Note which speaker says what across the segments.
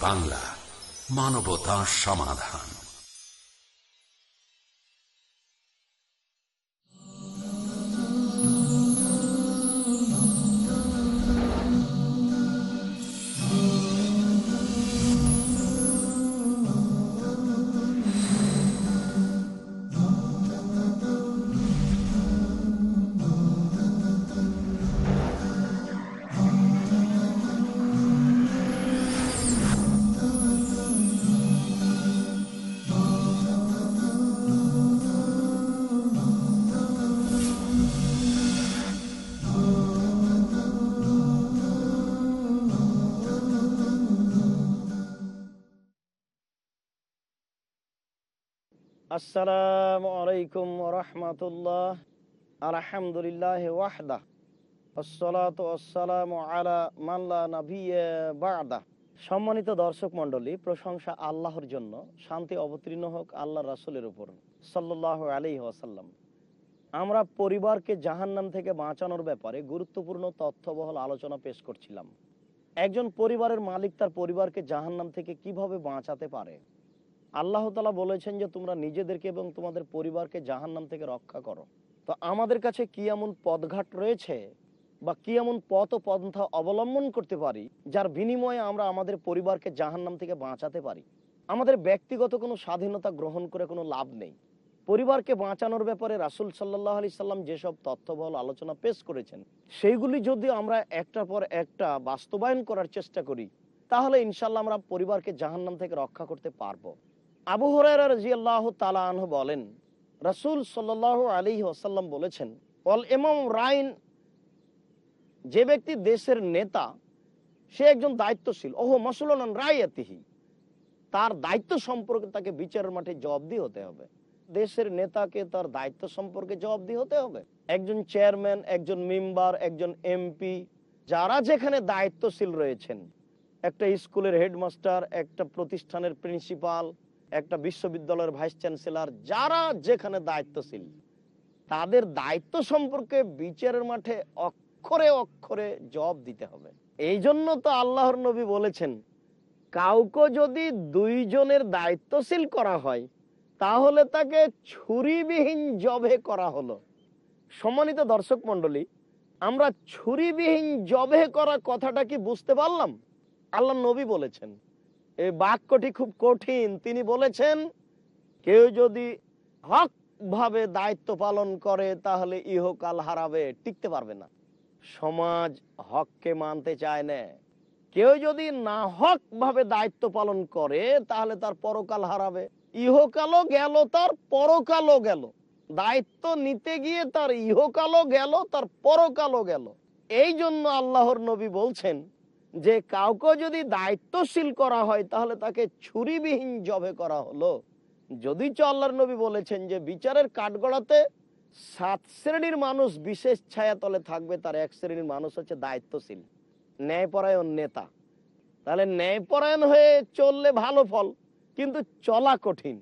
Speaker 1: বাংলা মানবতা সমাধান।
Speaker 2: আলা মাল্লা সম্মানিত দর্শক মণ্ডলী, প্রশংসা আল্লাহর জন্য, শান্তি অবতীর্ণ হোক আল্লাহ রাসুলের উপর, সাল্লাল্লাহু আলাইহি ওয়াসাল্লাম। আমরা পরিবারকে জাহান্নাম থেকে বাঁচানোর ব্যাপারে গুরুত্বপূর্ণ তথ্যবহল আলোচনা পেশ করছিলাম। একজন পরিবারের মালিক তার পরিবারকে জাহান্নাম থেকে কীভাবে বাঁচাতে পারে? আল্লাহ তালা বলেছেন যে তোমরা নিজেদেরকে এবং তোমাদের পরিবারকে জাহান্নাম থেকে রক্ষা করো। তো আমাদের কাছে কি এমন পদঘাট রয়েছে বা কি এমন পথ ও পন্থা অবলম্বন করতে পারি যার বিনিময়ে আমরা আমাদের পরিবারকে জাহান্নাম থেকে বাঁচাতে পারি? আমাদের ব্যক্তিগত কোনো স্বাধীনতা গ্রহণ করে কোনো লাভ নেই। পরিবারকে বাঁচানোর ব্যাপারে রাসুল সাল্লাহ আলি সাল্লাম যেসব তথ্যবহল আলোচনা পেশ করেছেন, সেইগুলি যদি আমরা একটার পর একটা বাস্তবায়ন করার চেষ্টা করি, তাহলে ইনশাল্লাহ আমরা পরিবারকে জাহান্নাম থেকে রক্ষা করতে পারব। আবু হরাইরা বলেন, রাসুল সাল্লাহ আলী ওসাল্লাম বলেছেন অল এমাম রাইন, যে ব্যক্তি দেশের নেতা, সে একজন দায়িত্বশীল। ওহ মসুলান রায়াতিহি তার দায়িত্ব সম্পর্কে তাকে বিচারের মাঠে জবাবদি হতে হবে। দেশের নেতাকে তার দায়িত্ব সম্পর্কে জবাবদি হতে হবে। একজন চেয়ারম্যান, একজন মেম্বার, একজন এমপি, যারা যেখানে দায়িত্বশীল রয়েছেন। একটা স্কুলের হেডমাস্টার, একটা প্রতিষ্ঠানের প্রিন্সিপাল একটা বিশ্ববিদ্যালয়ের ভাইস চ্যান্সেলর যারা যেখানে দায়িত্বশীল, তাদের দায়িত্ব সম্পর্কে বিচারের মাঠে অক্ষরে অক্ষরে জবাব দিতে হবে। এই জন্য তো আল্লাহর নবী বলেছেন, কাউকে যদি দুইজনের দায়িত্বশীল করা হয়, তাহলে তাকে ছুরিবিহীন জবে করা হলো। সম্মানিত দর্শক মন্ডলী আমরা ছুরিবিহীন জবে করা কথাটা কি বুঝতে পারলাম? আল্লাহ নবী বলেছেন এই বাক্যটি খুব কঠিন। তিনি বলেছেন, কেউ যদি হক ভাবে দায়িত্ব পালন করে, তাহলে ইহকাল হারাবে। টিকতে পারবে না। সমাজ হককে মানতে চায় না। কেউ যদি না হক ভাবে দায়িত্ব পালন করে, তাহলে তার পরকাল হারাবে। ইহকালও গেল, তার পরকালও গেল। দায়িত্ব নিতে গিয়ে তার ইহকালও গেল, তার পরকালও গেল। এই জন্য আল্লাহর নবী বলছেন যে কাউকে যদি দায়িত্বশীল করা হয়, তাহলে তাকে ছুরিবিহীন জবে করা হলো। যদি আল্লাহর নবী বলেছেন যে বিচারের কাঠগড়াতে সাত শ্রেণির মানুষ বিশেষ ছায়াতলে থাকবে, তার এক শ্রেণির মানুষ হচ্ছে দায়িত্বশীল, ন্যায়পরায়ণ নেতা। তাহলে ন্যায়পরায়ণ হয়ে চললে ভালো ফল, কিন্তু চলা কঠিন।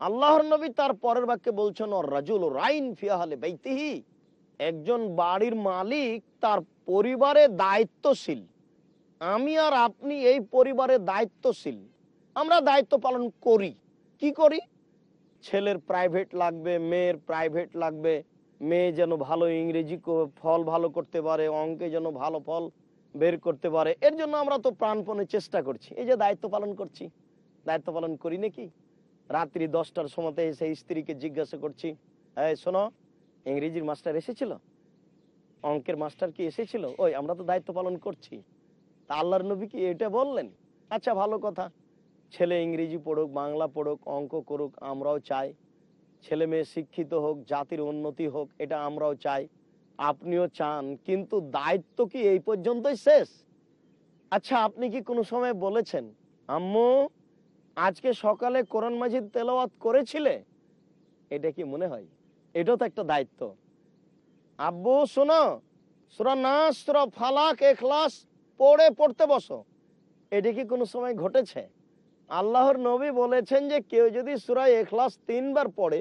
Speaker 2: আল্লাহর নবী তার পরের বাক্যে বলছেন রাজুল রাইন ফিয়াহালে বেতিহি একজন বাড়ির মালিক তার পরিবারে দায়িত্বশীল। আমি আর আপনি এই পরিবারের দায়িত্বশীল। আমরা দায়িত্ব পালন করি। কি করি? ছেলের প্রাইভেট লাগবে, মেয়ের প্রাইভেট লাগবে। মেয়ে যেন ভালো ইংরেজি ফল ভালো করতে পারে, অঙ্কে যেন ভালো ফল বের করতে পারে। এর জন্য আমরা তো প্রাণপণে চেষ্টা করছি। এই যে দায়িত্ব পালন করছি। দায়িত্ব পালন করি নাকি? রাত্রি দশটার সময়তে এসে স্ত্রীকে জিজ্ঞাসা করছি, এই, শোনো, ইংরেজির মাস্টার এসেছিল? অঙ্কের মাস্টার কি এসেছিল? ওই, আমরা তো দায়িত্ব পালন করছি। তা আল্লাহর নবী কি এটা বললেন? আচ্ছা ভালো কথা। ছেলে ইংরেজি পড়ুক, বাংলা পড়ুক, অঙ্ক করুক, আমরাও চাই। ছেলে মেয়ে শিক্ষিত হোক, জাতির উন্নতি হোক, এটা আমরাও চাই। আপনিও চান, কিন্তু দায়িত্ব কি এই পর্যন্তই শেষ? আচ্ছা আপনি কি কোনো সময় বলেছেন, আম্মু, আজকে সকালে কোরআন মাজিদ তেলাওয়াত করেছিলে? এটা কি মনে হয়? এটাও তো একটা দায়িত্ব। আব্বু, শোনো, সুরা নাস ফালাক, এখলাস পড়ে পড়তে বসো। এটি কি কোনো সময় ঘটেছে? আল্লাহর নবী বলেছেন যে কেউ যদি সুরাই এখলাস তিনবার পড়ে,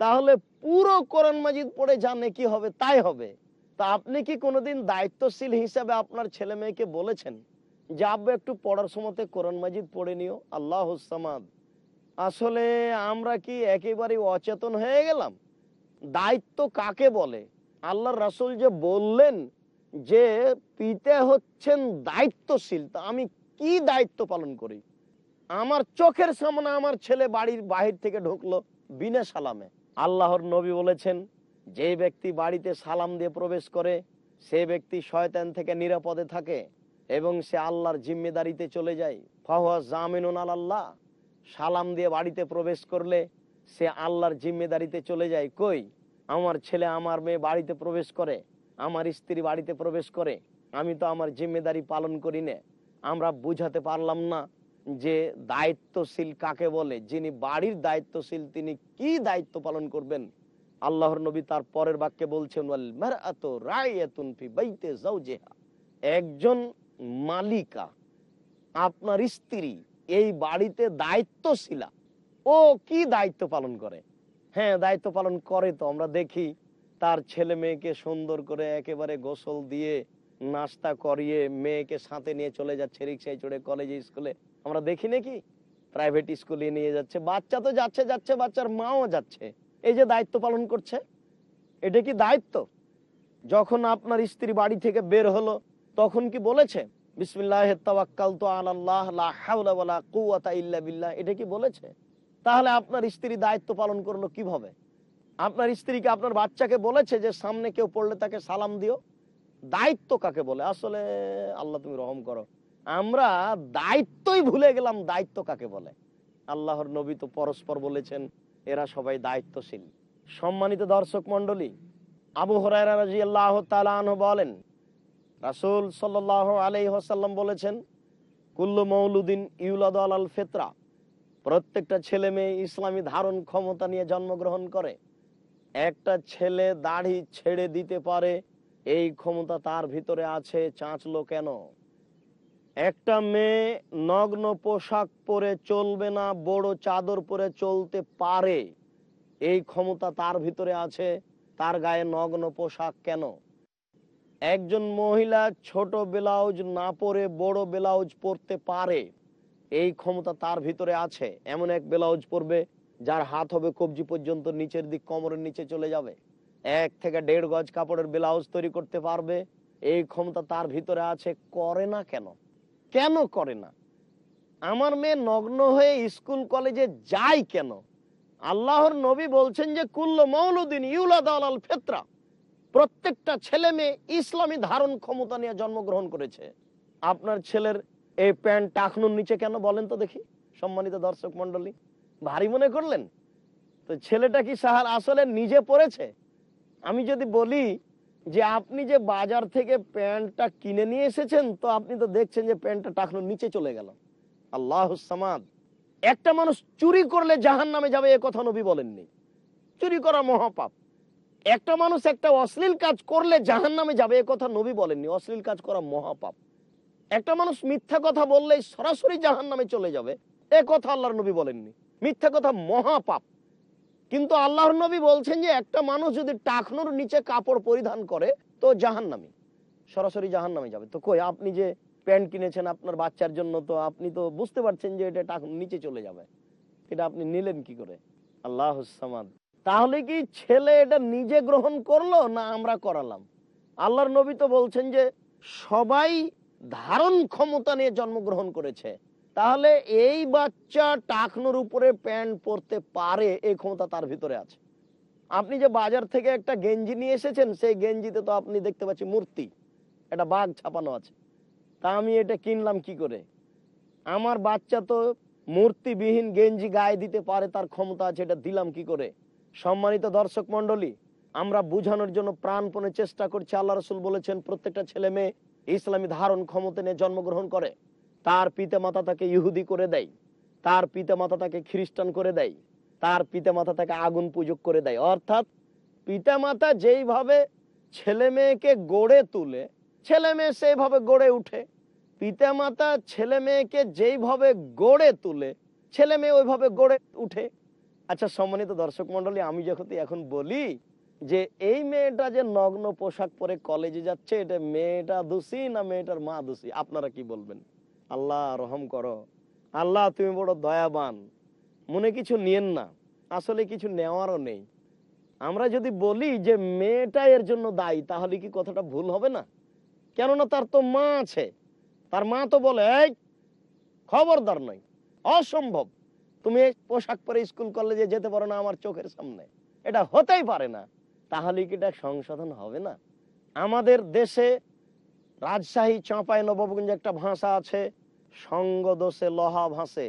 Speaker 2: তাহলে পুরো কোরআন মাজিদ পড়ে জানে কি হবে, তাই হবে। তা আপনি কি কোনোদিন দায়িত্বশীল হিসাবে আপনার ছেলে মেয়েকে বলেছেন যে একটু পড়ার সময়তে কোরআন মাজিদ পড়ে নিও? আল্লাহ সামাদ। আসলে আমরা কি একেবারে অচেতন হয়ে গেলাম? দায়িত্ব কাকে বলে? আল্লাহ রাসুল যে বললেন যে পিতা হচ্ছেন দায়িত্বশীল, তা আমি কি দায়িত্ব পালন করি? আমার চোখের সামনে আমার ছেলে বাড়ির বাহির থেকে ঢুকলো বিনা সালামে। আল্লাহর নবী বলেছেন, যে ব্যক্তি বাড়িতে সালাম দিয়ে প্রবেশ করে, সে ব্যক্তি শয়তান থেকে নিরাপদে থাকে এবং সে আল্লাহর জিম্মেদারিতে চলে যায়। ফাহুয়া জামিনুন আল্লাহ সালাম দিয়ে বাড়িতে প্রবেশ করলে সে আল্লাহর জিম্মেদারিতে চলে যায়। কই? আমার ছেলে, আমার মেয়ে বাড়িতে প্রবেশ করে। আমার স্ত্রী বাড়িতে প্রবেশ করে, আমি তো আমার জিম্মেদারি পালন করি না। আমরা বুঝাতে পারলাম না যে দায়িত্বশীল কাকে বলে, যিনি বাড়ির দায়িত্বশীল তিনি কি দায়িত্ব পালন করবেন। আল্লাহর নবী তার পরের বাক্যে বলছেন একজন মালিকা, আপনার স্ত্রী এই বাড়িতে দায়িত্বশীলা, ও কি দায়িত্ব পালন করে? হ্যাঁ দায়িত্ব পালন করে তো, আমরা দেখি তার ছেলে মেয়েকে সুন্দর করে একেবারে গোসল দিয়ে নাস্তা করিয়ে মেয়েকে সাথে নিয়ে চলে যাচ্ছে রিক্সায় চড়ে কলেজে স্কুলে আমরা দেখি নাকি? প্রাইভেট স্কুলে নিয়ে যাচ্ছে। বাচ্চা তো যাচ্ছে যাচ্ছে, বাচ্চার মাও যাচ্ছে। এই যে দায়িত্ব পালন করছে, এটা কি দায়িত্ব? যখন আপনার স্ত্রী বাড়ি থেকে বের হলো, তখন কি বলেছে? বিসমিল্লাহ এটা কি বলেছে? তাহলে আপনার স্ত্রী দায়িত্ব পালন করল কীভাবে? আপনার স্ত্রীকে আপনার বাচ্চাকে বলেছে যে সামনে কেউ পড়লে তাকে সালাম দিও। দায়িত্ব কাকে বলে? আসলে আল্লাহ তুমি রহম করো। আমরা দায়িত্বই ভুলে গেলাম দায়িত্ব কাকে বলে। আল্লাহর নবী তো পরস্পর বলেছেন, এরা সবাই দায়িত্বশীল। সম্মানিত দর্শক মন্ডলী আবু তাআলা বলেন, রাসূল আলাইহি ওয়াসাল্লাম বলেছেন, কুল্লু মৌলুদিন ইউলাদ আলাল ফিতরা। প্রত্যেকটা ছেলে মেয়ে ইসলামী ধারণ ক্ষমতা নিয়ে জন্মগ্রহণ করে। একটা ছেলে দাড়ি ছেড়ে দিতে পারে, এই ক্ষমতা তার ভিতরে আছে, চাঁচলো কেন? একটা মেয়ে নগ্ন পোশাক পরে চলবে না, বড় চাদর পরে চলতে পারে, এই ক্ষমতা তার ভিতরে আছে, তার গায়ে নগ্ন পোশাক কেন? একজন মহিলা ছোট ব্লাউজ না পরে বড় ব্লাউজ পরতে পারে, এই ক্ষমতা তার ভিতরে আছে, এমন এক ব্লাউজ পরবে যার হাত হবে কবজি পর্যন্ত নিচের দিক কোমরের নিচে চলে যাবে। এক থেকে দেড় গজ কাপড়ের ব্লাউজ তৈরি করতে পারবে। এই ক্ষমতা তার ভিতরে আছে, করে না কেন? কেন করে না? আমার মেয়ে নগ্ন হয়ে স্কুল, কলেজে যায় কেন? আল্লাহর নবী বলছেন যে, কুল্ল মৌলুদ্দিন ইউলাদ আল ফেতরা। প্রত্যেকটা ছেলে মেয়ে ইসলামী ধারণ ক্ষমতা নিয়ে জন্মগ্রহণ করেছে। আপনার ছেলের এই প্যান্ট টাকনুর নিচে কেন বলেন তো দেখি, সম্মানিত দর্শক মন্ডলী ভারী মনে করলেন? তো ছেলেটা কি সাহার আসলে নিজে পড়েছে? আমি যদি বলি যে আপনি যে বাজার থেকে প্যান্টটা কিনে নিয়ে এসেছেন, তো আপনি তো দেখছেন যে প্যান্টটা টাকনুর নিচে চলে গেল। আল্লাহ সামাদ। একটা মানুষ চুরি করলে জাহান নামে যাবে এ কথা নবী বলেননি। চুরি করা মহাপাপ। একটা মানুষ একটা অশ্লীল কাজ করলে জাহান নামে যাবে এ কথা নবী বলেননি। অশ্লীল কাজ করা মহাপাপ। একটা মানুষ মিথ্যা কথা বললেই সরাসরি জাহান নামে চলে যাবে, এ কথা আল্লাহর নবী বলেননি। মিথ্যা কথা মহাপাপ। কিন্তু আল্লাহর নবী বলছেন যে, একটা মানুষ যদি টাকনুর নিচে কাপড় পরিধান করে, তো জাহান নামে সরাসরি জাহান নামে যাবে। তো কই, আপনি যে প্যান্ট কিনেছেন আপনার বাচ্চার জন্য, তো আপনি তো বুঝতে পারছেন যে এটা টাকনুর নিচে চলে যাবে। এটা আপনি নিলেন কি করে? আল্লাহ সামাদ। তাহলে কি ছেলে এটা নিজে গ্রহণ করল, না আমরা করালাম? আল্লাহর নবী তো বলছেন যে, সবাই ধারণ ক্ষমতা নিয়ে জন্মগ্রহণ করেছে। তাহলে এই বাচ্চা টাকনোর উপরে প্যান্ট পরতে পারে, এই ক্ষমতা তার ভিতরে আছে। আপনি যে বাজার থেকে একটা গেঞ্জি নিয়ে এসেছেন, সেই গেঞ্জিতে তো আপনি দেখতে পাচ্ছি মূর্তি, একটা বাঘ ছাপানো আছে। তা আমি এটা কিনলাম কি করে? আমার বাচ্চা তো মূর্তিবিহীন গেঞ্জি গায়ে দিতে পারে, তার ক্ষমতা আছে, এটা দিলাম কি করে? সম্মানিত দর্শক মন্ডলী আমরা বুঝানোর জন্য প্রাণপণে চেষ্টা করছি। আল্লাহ রসুল বলেছেন, প্রত্যেকটা ছেলে মেয়ে ইসলামী ধারণ ক্ষমতা নিয়ে জন্মগ্রহণ করে। তার পিতা মাতা তাকে ইহুদি করে দেয়, তার পিতা মাতা তাকে খ্রিস্টান করে দেয়, তার পিতা মাতা তাকে আগুন পূজক করে দেয়। অর্থাৎ পিতা মাতা যেইভাবে ছেলে মেয়েকে গড়ে তুলে, ছেলে মেয়ে সেইভাবে গড়ে উঠে পিতা মাতা ছেলে মেয়েকে যেইভাবে গড়ে তুলে, ছেলে মেয়ে ওইভাবে গড়ে উঠে। আচ্ছা সম্মানিত দর্শক মন্ডলী আমি যখন এখন বলি যে এই মেয়েটা যে নগ্ন পোশাক পরে কলেজে যাচ্ছে, এটা মেয়েটা দোষী না মেয়েটার মা দোষী? আপনারা কি বলবেন? আল্লাহ রহম করো। আল্লাহ, তুমি বড় দয়াবান। মনে কিছু নিয়েন না। আসলে কিছু নেওয়ারও নেই। আমরা যদি বলি যে মেয়েটা এর জন্য দায়ী, তাহলে কি কথাটা ভুল হবে না? কেননা তার তো মা আছে। তার মা তো বলে খবরদার নয় অসম্ভব। তুমি পোশাক পরে স্কুল কলেজে যেতে পারো না আমার চোখের সামনে। এটা হতেই পারে না। তাহলে কি এটা সংশোধন হবে না? আমাদের দেশে রাজশাহী, চাঁপাই নবগঞ্জে একটা ভাষা আছে। সঙ্গ দোষে লহা ভাসে।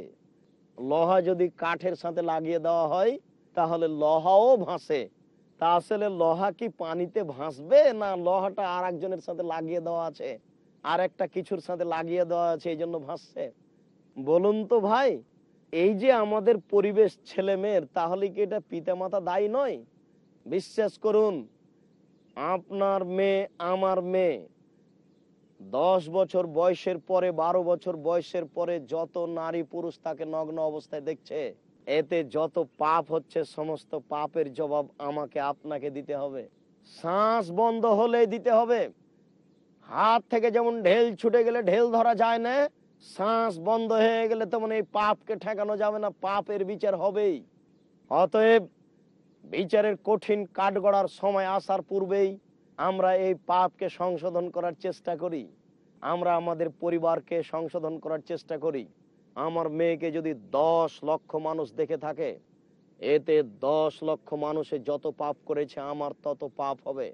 Speaker 2: লোহা যদি কাঠের সাথে লাগিয়ে দেওয়া হয়, তাহলে লহাও ভাসে। তা আসলে লোহা কি পানিতে ভাসবে না লোহাটা আর একজনের সাথে লাগিয়ে দেওয়া আছে? আর একটা কিছুর সাথে লাগিয়ে দেওয়া আছে, এই জন্য ভাসছে? বলুন তো ভাই, এই যে আমাদের পরিবেশ ছেলে মেয়ের তাহলে কি এটা পিতামাতা দায়ী নয়? বিশ্বাস করুন, আপনার মেয়ে আমার মেয়ে। দশ বছর বয়সের পরে, বারো বছর বয়সের পরে যত নারী পুরুষ তাকে নগ্ন অবস্থায় দেখছে, এতে যত পাপ হচ্ছে, সমস্ত পাপের জবাব আমাকে আপনাকে দিতে হবে। শ্বাস বন্ধ হলে দিতে হবে। হাত থেকে যেমন ঢেল ছুটে গেলে ঢেল ধরা যায় না, শ্বাস বন্ধ হয়ে গেলে তেমন এই পাপকে ঠেকানো যাবে না, পাপের বিচার হবেই। অতএব বিচারের কঠিন কাঠগড়ার সময় আসার পূর্বেই আমরা এই পাপকে সংশোধন করার চেষ্টা করি। আমরা আমাদের পরিবারকে সংশোধন করার চেষ্টা করি। আমার মেয়েকে যদি দশ লক্ষ মানুষ দেখে থাকে, এতে দশ লক্ষ মানুষে যত পাপ করেছে আমার তত পাপ হবে।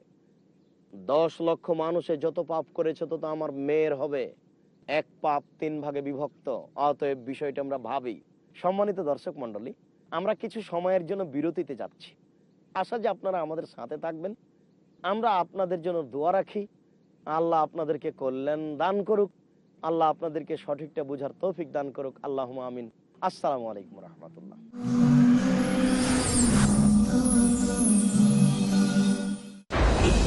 Speaker 2: দশ লক্ষ মানুষে যত পাপ করেছে তত আমার মেয়ের হবে। এক পাপ তিন ভাগে বিভক্ত, অতএব বিষয়টা আমরা ভাবি। সম্মানিত দর্শক মন্ডলী আমরা কিছু সময়ের জন্য বিরতিতে যাচ্ছি। আশা যে আপনারা আমাদের সাথে থাকবেন। আমরা আপনাদের জন্য দোয়া রাখি। আল্লাহ আপনাদেরকে কল্যাণ দান করুক। আল্লাহ আপনাদেরকে সঠিকটা বুঝার তৌফিক দান করুক। আল্লাহ আমিন। আসসালামু আলাইকুম রহমতুল্লাহ।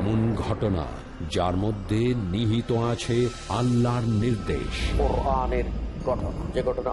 Speaker 1: এমন ঘটনা যার মধ্যে নিহিত আছে আল্লাহর নির্দেশ।
Speaker 3: যে ঘটনা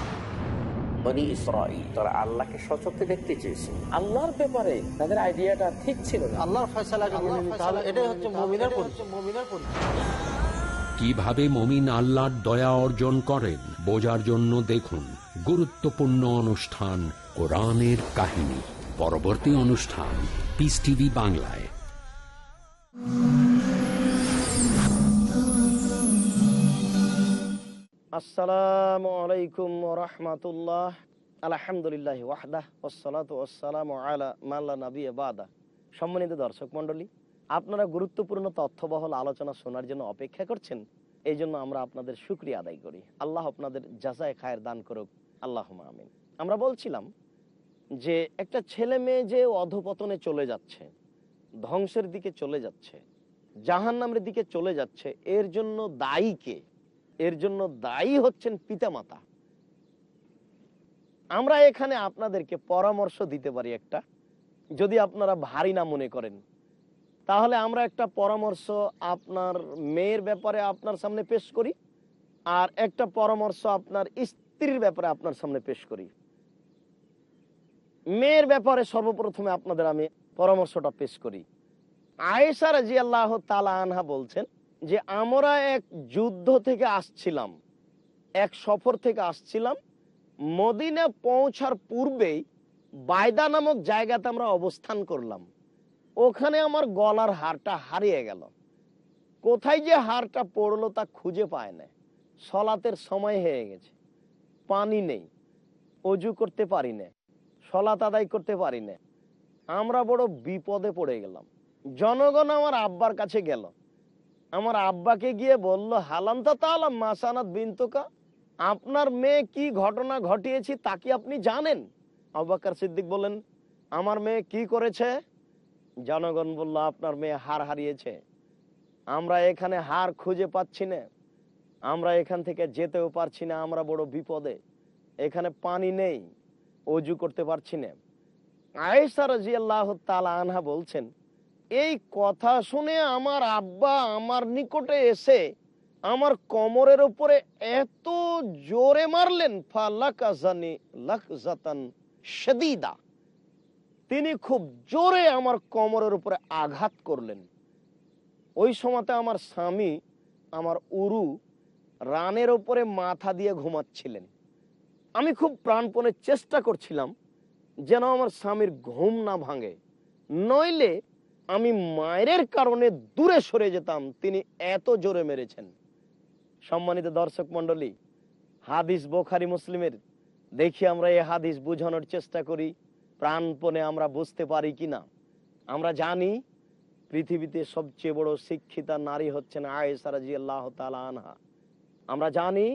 Speaker 3: বনি ইসরাইল তারা আল্লাহকে সচক্ষে দেখতে চেয়েছে। আল্লাহর ব্যাপারে তাদের আইডিয়াটা ঠিক ছিল না।
Speaker 2: আল্লাহর এটাই হচ্ছে মমিনের
Speaker 1: কীভাবে মমিন আল্লাহর দয়া অর্জন করেন বোঝার জন্য দেখুন গুরুত্বপূর্ণ অনুষ্ঠান কোরআনের কাহিনী। পরবর্তী অনুষ্ঠান পিস টিভি বাংলায়।
Speaker 2: আসসালামু আলাইকুম রহমতুল্লাহ আলহামদুলিল্লাহ ওয়াহদাহ ওসলাত ওসালাম আলা মাল্লা নবী বাদা। সম্মানিত দর্শক মণ্ডলী, আপনারা গুরুত্বপূর্ণ তথ্যবহল আলোচনা শোনার জন্য অপেক্ষা করছেন? এই জন্য আমরা আপনাদের সুক্রিয়া আদায় করি। আল্লাহ আপনাদের যাচাই খায়ের দান করুক। আল্লাহ আমিন। আমরা বলছিলাম যে, একটা ছেলে মেয়ে যে অধপতনে চলে যাচ্ছে, ধ্বংসের দিকে চলে যাচ্ছে জাহান নামের দিকে চলে যাচ্ছে, এর জন্য দায়ী কে? এর জন্য দায়ী হচ্ছেন পিতামাতা। আমরা এখানে আপনাদেরকে পরামর্শ দিতে পারি একটা। যদি আপনারা ভারী না মনে করেন, তাহলে আমরা একটা পরামর্শ আপনার মেয়ের ব্যাপারে আপনার সামনে পেশ করি, আর একটা পরামর্শ আপনার স্ত্রীর ব্যাপারে আপনার সামনে পেশ করি। মেয়ের ব্যাপারে সর্বপ্রথমে আপনাদের আমি পরামর্শটা পেশ করি। আয়েশা রাজি আল্লাহ তালা আনহা বলছেন যে আমরা এক যুদ্ধ থেকে আসছিলাম, এক সফর থেকে আসছিলাম মদিনা পৌঁছার পূর্বেই বায়দা নামক জায়গাতে আমরা অবস্থান করলাম। ওখানে আমার গলার হারটা হারিয়ে গেল। কোথায় যে হারটা পড়ল তা খুঁজে পায় না। সলাতের সময় হয়ে গেছে। পানি নেই। অজু করতে পারি না। সলাত আদায় করতে পারি না। আমরা বড় বিপদে পড়ে গেলাম। জনগণ আমার আব্বার কাছে গেল। আমার আব্বাকে গিয়ে বলল, হালান্তা তালাম মাসানাত বিন্তকা, আপনার মেয়ে কি ঘটনা ঘটিয়েছি তা কি আপনি জানেন? আব্বাকার সিদ্দিক বলেন আমার মেয়ে কি করেছে? জনগণ বলল, আপনার মেয়ে হার হারিয়েছে। আমরা এখানে হার খুঁজে পাচ্ছি না। আমরা এখান থেকে যেতেও পারছি না, আমরা বড় বিপদে। এখানে পানি নেই, অজু করতে পারছি না। আয়েশা রাজিয়াল্লাহ তালা আনহা বলছেন এই কথা শুনে আমার আব্বা আমার নিকটে এসে আমার কোমরের উপরে এত জোরে মারলেন শাদীদা। তিনি খুব জোরে আমার কোমরের উপরে আঘাত করলেন। ওই সময়তে আমার স্বামী, আমার উরু, রানের উপরে মাথা দিয়ে ঘুমাচ্ছিলেন। আমি খুব প্রাণপণে চেষ্টা করছিলাম যেন আমার স্বামীর ঘুম না ভাঙে। নইলে আমি মায়ের কারণে দূরে সরে যেতাম, তিনি এত জোরে মেরেছেন। সম্মানিত দর্শক মন্ডলী হাদিস বোখারি মুসলিমের, দেখি আমরা এই হাদিস বোঝানোর চেষ্টা করি, প্রাণপণে আমরা বুঝতে পারি কি না আমরা জানি, পৃথিবীতে সবচেয়ে বড় শিক্ষিতা নারী হচ্ছেন আয়েশা রাজি আল্লাহ আনহা। আমরা জানি,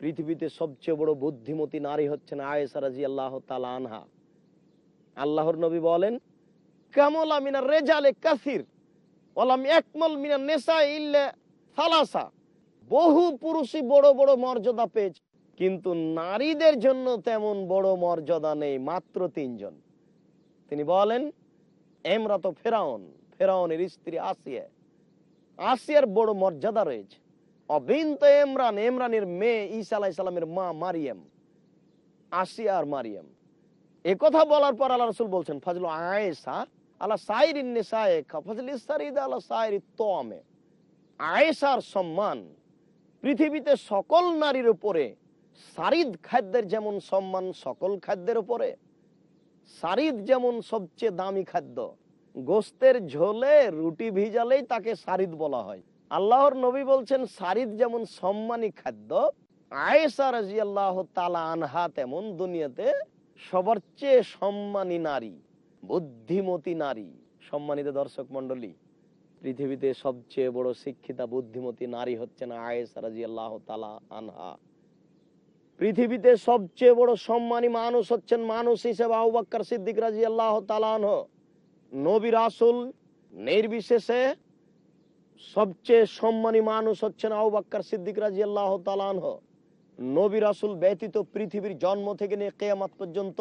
Speaker 2: পৃথিবীতে সবচেয়ে বড় বুদ্ধিমতী নারী হচ্ছেন আয়েশা রাজি আল্লাহ আনহা। আল্লাহর নবী বলেন কামল রেজালে কাসির ওলাম একমল নেশা বহু পুরুষই বড় বড় মর্যাদা পেয়েছে, কিন্তু নারীদের জন্য তেমন বড় মর্যাদা নেই মাত্র তিনজন। তিনি বলেন এমরাত ফেরাউন, ফেরাউনের স্ত্রী আসিয়া, আসিয়ার বড় মর্যাদা রয়েছে। অবিন্ত এমরান, এমরানের মেয়ে ঈসা আলাহ মা মারিয়াম, আসিয়া আর মারিয়াম। কথা বলার পর আল্লাহ রসুল বলছেন, ফাজল আয়েসা আল্লাহ সাইর ফজল ইসারিদ আল্লাহ সাইর তোয়ামে আয়েসার সম্মান, পৃথিবীতে সকল নারীর উপরে, সারিদ খাদ্যের যেমন সম্মান সকল খাদ্যের উপরে, সারিদ যেমন সবচেয়ে দামি খাদ্য, গোস্তের ঝোলে রুটি ভিজালেই তাকে সারিদ বলা হয়। আল্লাহর নবী বলছেন, সারিদ যেমন সম্মানী খাদ্য আয়েসা রাজি আল্লাহ তালা আনহা তেমন দুনিয়াতে সবার চেয়ে সম্মানী নারী। বুদ্ধিমতী নারী, সম্মানিত দর্শক মন্ডলী পৃথিবীতে সবচেয়ে বড় শিক্ষিতা বুদ্ধিমতী নারী হচ্ছেন আয়েসা রাজি আল্লাহ তালা আনহা। পৃথিবীতে সবচেয়ে বড় সম্মানী মানুষ হচ্ছেন মানুষ হিসেবে আউবাক্কর সিদ্দিক রাজি আল্লাহ তালানহ নবী রাসুল নির্বিশেষে সবচেয়ে সম্মানী মানুষ হচ্ছেন আউবাক্কর সিদ্দিক রাজি আল্লাহ তালানহ নবী রাসুল ব্যতীত পৃথিবীর জন্ম থেকে নিয়ে কেয়ামাত পর্যন্ত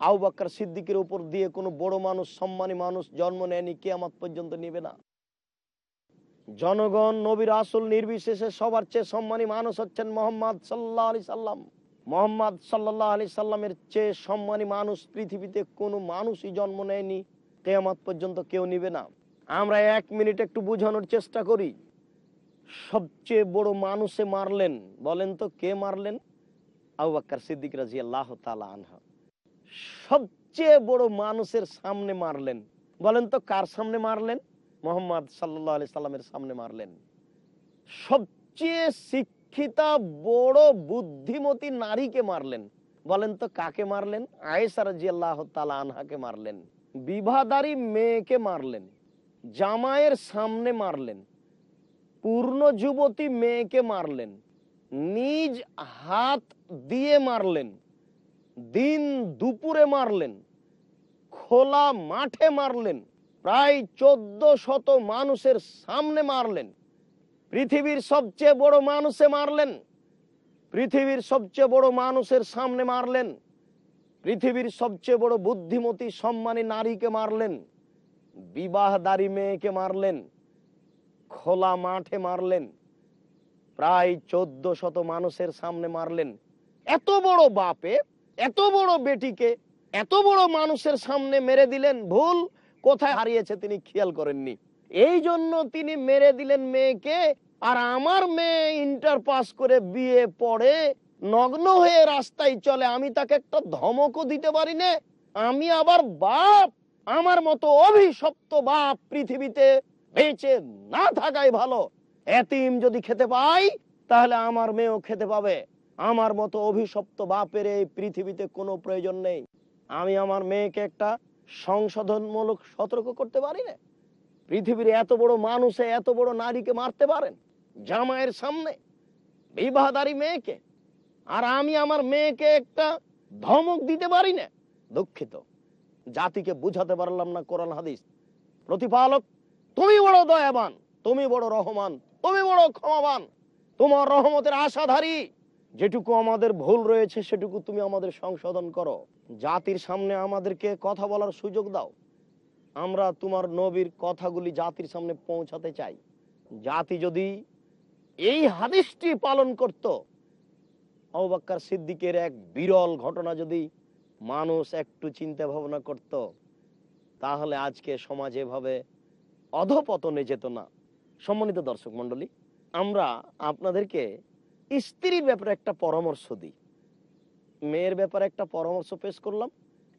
Speaker 2: আউবাক্কর সিদ্দিকের উপর দিয়ে কোনো বড় মানুষ, সম্মানী মানুষ জন্ম নেয়নি, কেয়ামাত পর্যন্ত নিবে না। জনগণ, নবীর আসল নির্বিশেষে সবার চেয়ে সম্মানী মানুষ হচ্ছেন মোহাম্মদ সাল্লাহ আলি সাল্লাম। মোহাম্মদ সাল্লাহ আলি সাল্লামের চেয়ে সম্মানী মানুষ পৃথিবীতে কোনো মানুষই জন্ম নেয়নি, কেয়ামাত পর্যন্ত কেউ নিবে না। আমরা এক মিনিট একটু বোঝানোর চেষ্টা করি, সবচেয়ে বড় মানুষে মারলেন, বলেন তো কে মারলেন? আবু বাক্কার সিদ্দিক রাজি আল্লাহ তালা আনহা। সবচেয়ে বড় মানুষের সামনে মারলেন। বলেন তো কার সামনে মারলেন? মোহাম্মদ সাল্লাহ আলি সাল্লামের সামনে মারলেন। সবচেয়ে শিক্ষিতা বড় বুদ্ধিমতী নারীকে মারলেন। বলেন তো কাকে মারলেন? আয়েসা রাজি আল্লাহ তালা আনহাকে মারলেন। বিবাহদারী মেয়েকে মারলেন। জামায়ের সামনে মারলেন। পূর্ণ যুবতী মেয়েকে মারলেন। নিজ হাত দিয়ে মারলেন। দিন দুপুরে মারলেন, খোলা মাঠে মারলেন, প্রায় চোদ্দ শত মানুষের সামনে মারলেন। পৃথিবীর সবচেয়ে বড় মানুষে মারলেন, পৃথিবীর সবচেয়ে বড় মানুষের সামনে মারলেন, পৃথিবীর সবচেয়ে বড় বুদ্ধিমতী, সম্মানী নারীকে মারলেন, বিবাহদারী মেয়েকে মারলেন, খোলা মাঠে মারলেন, প্রায় চোদ্দ শত মানুষের সামনে মারলেন। এত বড় বাপে এত বড় বেটিকে এত বড় মানুষের সামনে মেরে দিলেন, ভুল কোথায় হারিয়েছে তিনি খেয়াল করেননি। এই জন্য তিনি মেরে দিলেন মেয়েকে, আর আমার মেয়ে ইন্টার পাস করে বিয়ে পড়ে নগ্ন হয়ে রাস্তায় চলে, আমি তাকে একটা ধমকও দিতে পারি না। আমি আবার বাপ, আমার মতো অভিশপ্ত বাপ পৃথিবীতে বেঁচে না থাকাই ভালো। এতিম যদি খেতে পাই, তাহলে আমার মেয়েও খেতে পাবে। আমার মতো অভিশপ্ত বাপের এই পৃথিবীতে কোনো প্রয়োজন নেই। আমি আমার মেয়েকে একটা সংশোধনমূলক সতর্ক করতে পারি না। পৃথিবীর এত বড় মানুষে এত বড় নারীকে মারতে পারেন জামাইয়ের সামনে বিবাহদারী মেয়েকে। আর আমি আমার মেয়েকে একটা ধমক দিতে পারি না। দুঃখিত। জাতিকে বুঝাতে পারলাম না কোরআন হাদিস। প্রতিপালক, তুমি বড় দয়াবান, তুমি বড় রহমান, তুমি বড় ক্ষমাবান, তোমার রহমতের আশাধারী। যেটুকু আমাদের ভুল রয়েছে, সেটুকু তুমি আমাদের সংশোধন করো। জাতির সামনে আমাদেরকে কথা বলার সুযোগ দাও। আমরা তোমার নবীর কথাগুলি জাতির সামনে পৌঁছাতে চাই। জাতি যদি এই হাদিসটি পালন করত অবাক্কার সিদ্দিকের এক বিরল ঘটনা যদি মানুষ একটু চিন্তা ভাবনা করত, তাহলে আজকে সমাজে এভাবে অধপতনে যেত না। সম্মানিত দর্শক মন্ডলী আমরা আপনাদেরকে স্ত্রীর ব্যাপারে একটা পরামর্শ দিই। মেয়ের ব্যাপারে একটা পরামর্শ পেশ করলাম,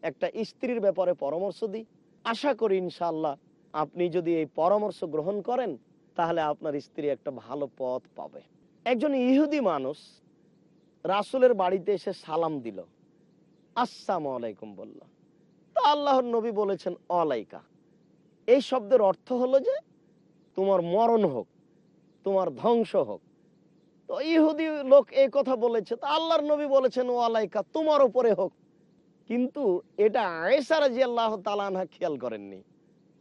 Speaker 2: একটা স্ত্রীর ব্যাপারে পরামর্শ দিই। আশা করি ইনশাল্লাহ আপনি যদি এই পরামর্শ গ্রহণ করেন, তাহলে আপনার স্ত্রী একটা ভালো পথ পাবে। একজন ইহুদি মানুষ রাসুলের বাড়িতে এসে সালাম দিল। আসসালাম আলাইকুম বলল। তা আল্লাহর নবী বলেছেন অলাইকা এই শব্দের অর্থ হলো যে, তোমার মরণ হোক, তোমার ধ্বংস হোক তো ইহুদি লোক এই কথা বলেছে, তা আল্লাহর নবী বলেছেন, ও আলাইকা, তোমার উপরে হোক। কিন্তু এটা আয়েসা রাজি আল্লাহ তালানহা খেয়াল করেননি।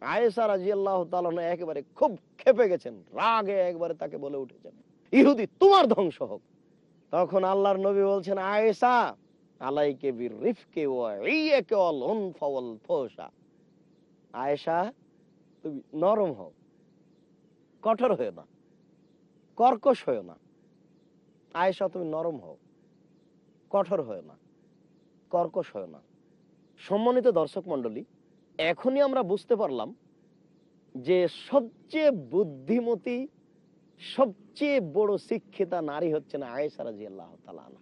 Speaker 2: আয়েসা রাজি আল্লাহ তালানহা একেবারে খুব খেপে গেছেন, রাগে একবারে তাকে বলে উঠেছেন, ইহুদি, তোমার ধ্বংস হোক। তখন আল্লাহর নবী বলছেন আয়েসা আলাইকে বীর রিফকে ও ইয়েকে অল উনফাওয়াল ফোসা আয়েশা, তুমি নরম হও, কঠোর হয়ে না, কর্কশ হয়ে না। আয়েশা, তুমি নরম হও। কঠোর হয়ে না। কর্কশ হয়ে না। সম্মানিত দর্শক মন্ডলী এখনই আমরা বুঝতে পারলাম যে সবচেয়ে বুদ্ধিমতী, সবচেয়ে বড় শিক্ষিতা নারী হচ্ছেন আয়েশা রাজি আল্লাহ তালানা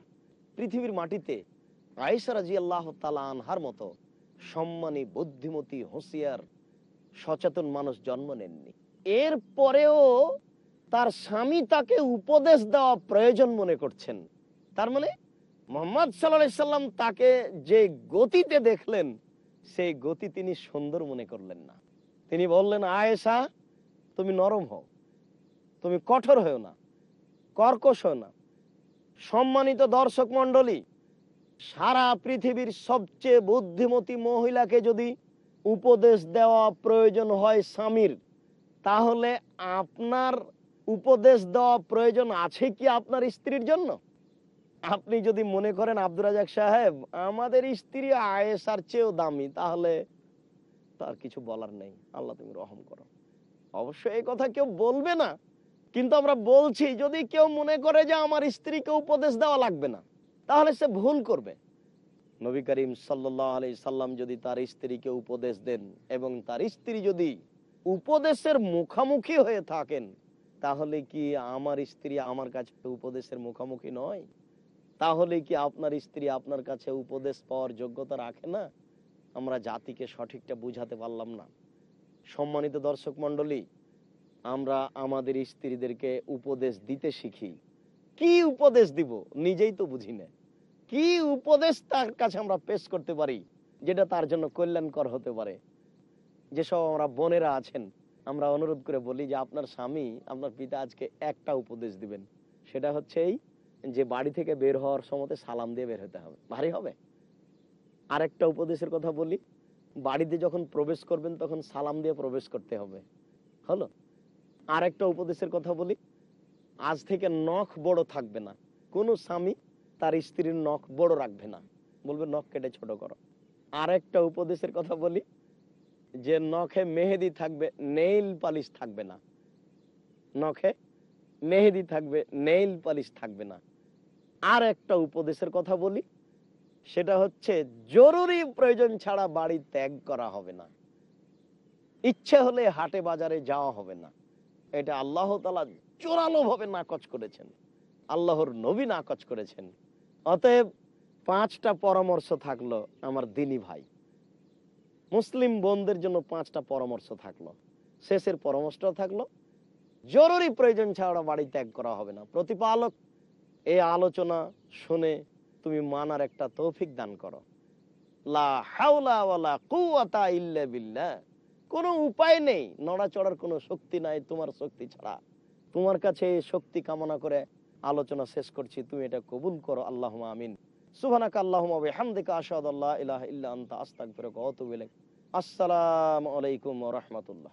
Speaker 2: পৃথিবীর মাটিতে আয়েশা রাজি আল্লাহ তালানহার মতো সম্মানী, বুদ্ধিমতী, হুঁশিয়ার, সচেতন মানুষ জন্ম নেননি। এর পরেও তার স্বামী তাকে উপদেশ দেওয়া প্রয়োজন মনে করছেন। তার মানে মোহাম্মদ সাল্লাহ সাল্লাম তাকে যে গতিতে দেখলেন, সেই গতি তিনি সুন্দর মনে করলেন না। তিনি বললেন, আয়েশা, তুমি নরম হও। তুমি কঠোর হও না, কর্কশ হও না। সম্মানিত দর্শক মন্ডলী সারা পৃথিবীর সবচেয়ে বুদ্ধিমতী মহিলাকে যদি উপদেশ দেওয়া প্রয়োজন হয় স্বামীর, তাহলে আপনার উপদেশ দেওয়া প্রয়োজন আছে কি আপনার স্ত্রীর জন্য? আপনি যদি মনে করেন, আব্দুর রাজাক সাহেব, আমাদের স্ত্রী আয়েসার চেয়েও দামি, তাহলে তার কিছু বলার নেই। আল্লাহ তুমি রহম করো। অবশ্যই এই কথা কেউ বলবে না, কিন্তু আমরা বলছি, যদি কেউ মনে করে যে আমার স্ত্রীকে উপদেশ দেওয়া লাগবে না, তাহলে সে ভুল করবে। নবী করিম সাল্লাহ আলি সাল্লাম যদি তার স্ত্রীকে উপদেশ দেন এবং তার স্ত্রী যদি উপদেশের মুখামুখি হয়ে থাকেন তাহলে কি আমার স্ত্রী আমার কাছে উপদেশের মুখামুখি নয়? তাহলে কি আপনার স্ত্রী আপনার কাছে উপদেশ পাওয়ার যোগ্যতা রাখে না? আমরা জাতিকে সঠিকটা বুঝাতে পারলাম না। সম্মানিত দর্শক মন্ডলী আমরা আমাদের স্ত্রীদেরকে উপদেশ দিতে শিখি। কি উপদেশ দিব? নিজেই তো বুঝি না। কি উপদেশ তার কাছে আমরা পেশ করতে পারি, যেটা তার জন্য কল্যাণকর হতে পারে? যেসব আমরা বোনেরা আছেন আমরা অনুরোধ করে বলি যে আপনার স্বামী, আপনার পিতা আজকে একটা উপদেশ দিবেন। সেটা হচ্ছে এই যে বাড়ি থেকে বের হওয়ার সময় সালাম দিয়ে বের হতে হবে। ভারী হবে? আরেকটা উপদেশের কথা বলি, বাড়িতে যখন প্রবেশ করবেন তখন সালাম দিয়ে প্রবেশ করতে হবে। হলো? আর একটা উপদেশের কথা বলি, আজ থেকে নখ বড় থাকবে না। কোনো স্বামী তার স্ত্রীর নখ বড় রাখবে না। বলবে, নখ কেটে ছোট করো। আর একটা উপদেশের কথা বলি যে নখে মেহেদি থাকবে, নেইল পালিশ থাকবে না। নখে মেহেদি থাকবে, নেইল পালিশ থাকবে না। আর একটা উপদেশের কথা বলি, সেটা হচ্ছে জরুরি প্রয়োজন ছাড়া বাড়ি ত্যাগ করা হবে না। ইচ্ছে হলে হাটে বাজারে যাওয়া হবে না। এটা আল্লাহ তালা জোরালো ভাবে নাকচ করেছেন। আল্লাহর নবী নাকচ করেছেন। অতএব পাঁচটা পরামর্শ থাকল আমার দিনী ভাই। মুসলিম বোনদের জন্য পাঁচটা পরামর্শ থাকল। শেষের পরামর্শটা থাকল, জরুরি প্রয়োজন ছাড়া বাড়ি ত্যাগ করা হবে না। প্রতিপালক, এই আলোচনা শুনে তুমি মানার একটা তৌফিক দান করো। কোনো উপায় নেই, নড়াচড়ার কোনো শক্তি নাই তোমার শক্তি ছাড়া। তোমার কাছে শক্তি কামনা করে আলোচনা শেষ করছি, তুমি এটা কবুল করো আল্লাহ আমিন। সুবহানাকা আল্লাহুম্মা ওয়া বিহামদিকা আশহাদু আল্লা ইলাহা ইল্লা ওয়া আতুবু ইলাইক। আসসালামু আলাইকুম রহমতুল্লাহ।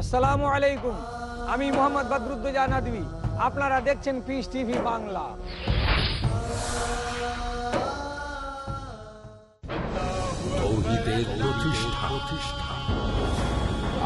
Speaker 4: আসসালামু আলাইকুম। আমি মোহাম্মদ বদরুদ্দোজা নদী আপনারা দেখছেন পিস টিভি বাংলা।
Speaker 1: প্রতিষ্ঠা।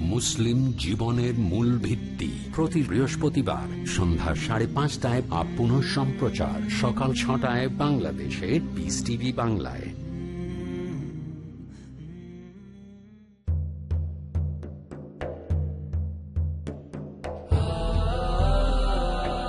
Speaker 1: মুসলিম জীবনের মূল ভিত্তি। প্রতি বৃহস্পতিবার সন্ধ্যা সাড়ে পাঁচটায় আপ সম্প্রচার সকাল ছটায় বাংলাদেশে বিস টিভি বাংলায়।